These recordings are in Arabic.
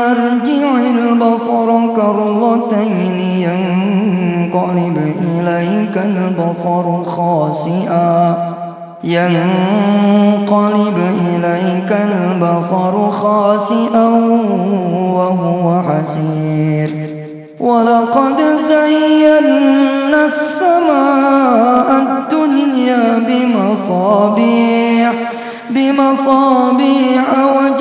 ثم ارجع البصر كرتين ينقلب إليك البصر خاسئا. ينقلب إليك البصر خاسئا وهو حسير. ولقد زينا السماء الدنيا بمصابيح بمصابيح وجعلناها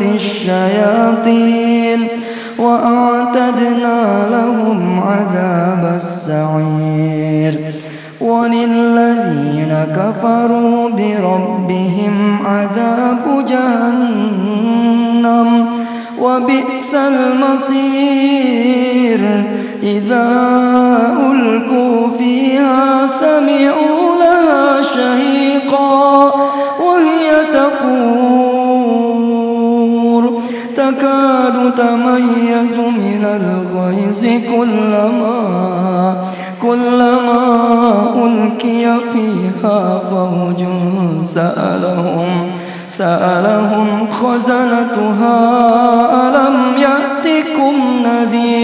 للشياطين وأعتدنا لهم عذاب السعير وللذين كفروا بربهم عذاب جهنم وبئس المصير إذا ألقوا فيها سمعوا لها شهيقا تكاد تميز من الغيظ كلما كلما ألقي فيها فوج سألهم سألهم خزنتها ألم يأتكم نذير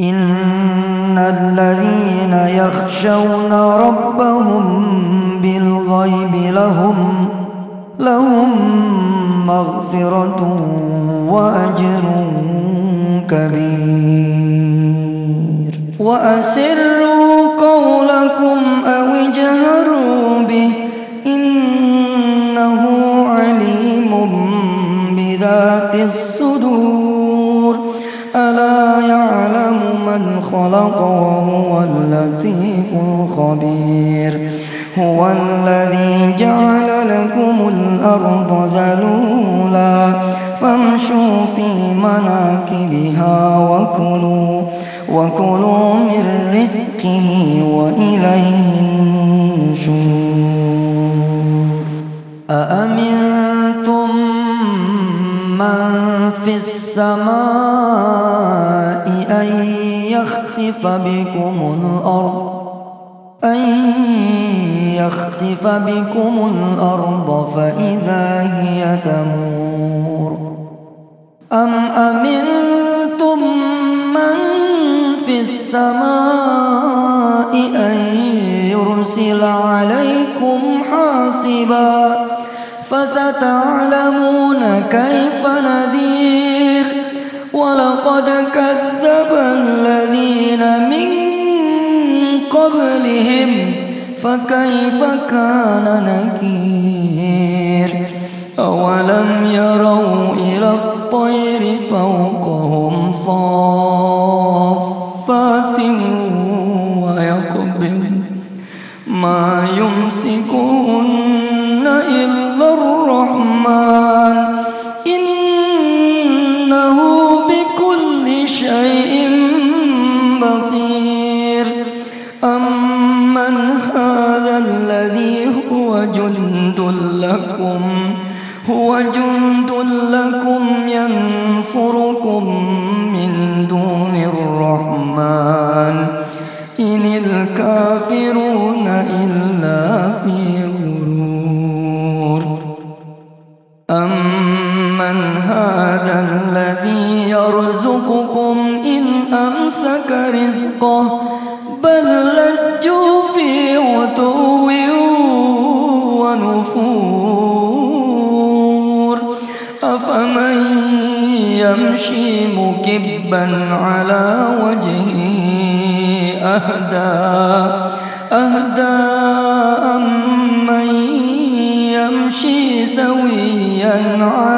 إن الذين يخشون ربهم بالغيب لهم لهم مغفرة وأجر كبير. وأسروا قولكم أو اجهروا به إنه عليم بذات الصدور. من خلق وهو اللطيف الخبير. هو الذي جعل لكم الأرض ذلولا فامشوا في مناكبها وكلوا وكلوا من رزقه وإليه النشور. أأمنتم من في السماء أن يخسف بكم الأرض. أن يخسف بكم الأرض فإذا هي تمور. أم أمنتم من في السماء أن يرسل عليكم حاصبا؟ فستعلمون كيف نذير. ولقد كذب الذين من قبلهم فكيف كان نكير؟ أولم يروا إلى الطير فوقهم صافات ويقبل ما يمسكون جند لكم هو جند لكم ينصركم من دون الرحمن. إن الكافرون مكبا على وجهه أهدى أهدى أمن يمشي سويا على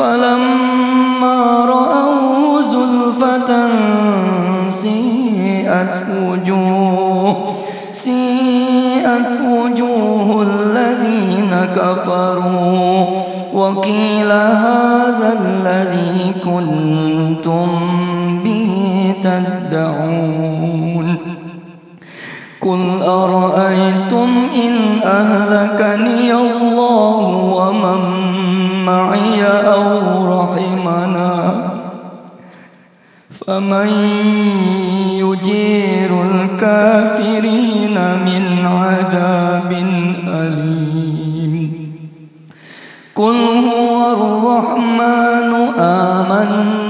فلما رأوا زلفة سيئت وجوه سيئت وجوه الذين كفروا وقيل هذا الذي كنتم به تدعون. قل أرأيتم إن أهلكني الله ومن معي أو رحمنا فمن يجير الكافرين من عذاب أليم. قل هو الرحمن آمنا.